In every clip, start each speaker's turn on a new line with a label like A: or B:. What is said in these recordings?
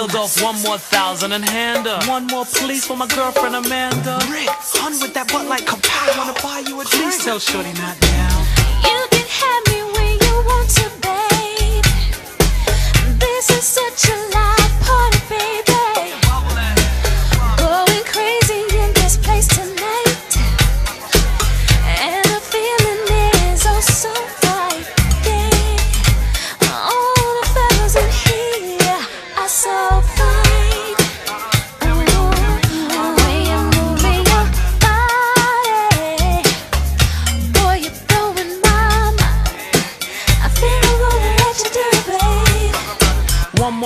A: peeled off one more thousand and hand her one more please for my girlfriend Amanda.
B: Rick, hun with that butt like kapow. Wanna buy you a drink?
A: Please tell Shorty not now.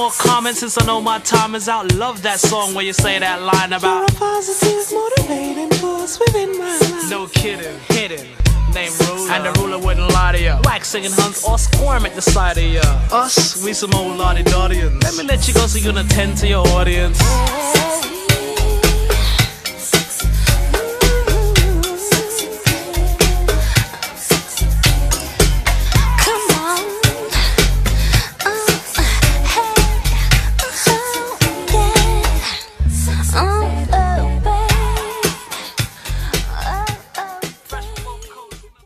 A: More comment since I know my time is out. Love that song where you say that line about.
B: positive motivating force within my life.
A: No kidding, hidden. Name ruler. And the ruler wouldn't lie to ya. Wax singing hunks or squirm at the side of ya. Us, we some old lottie Let me let you go so you can attend to your audience.
C: Yeah.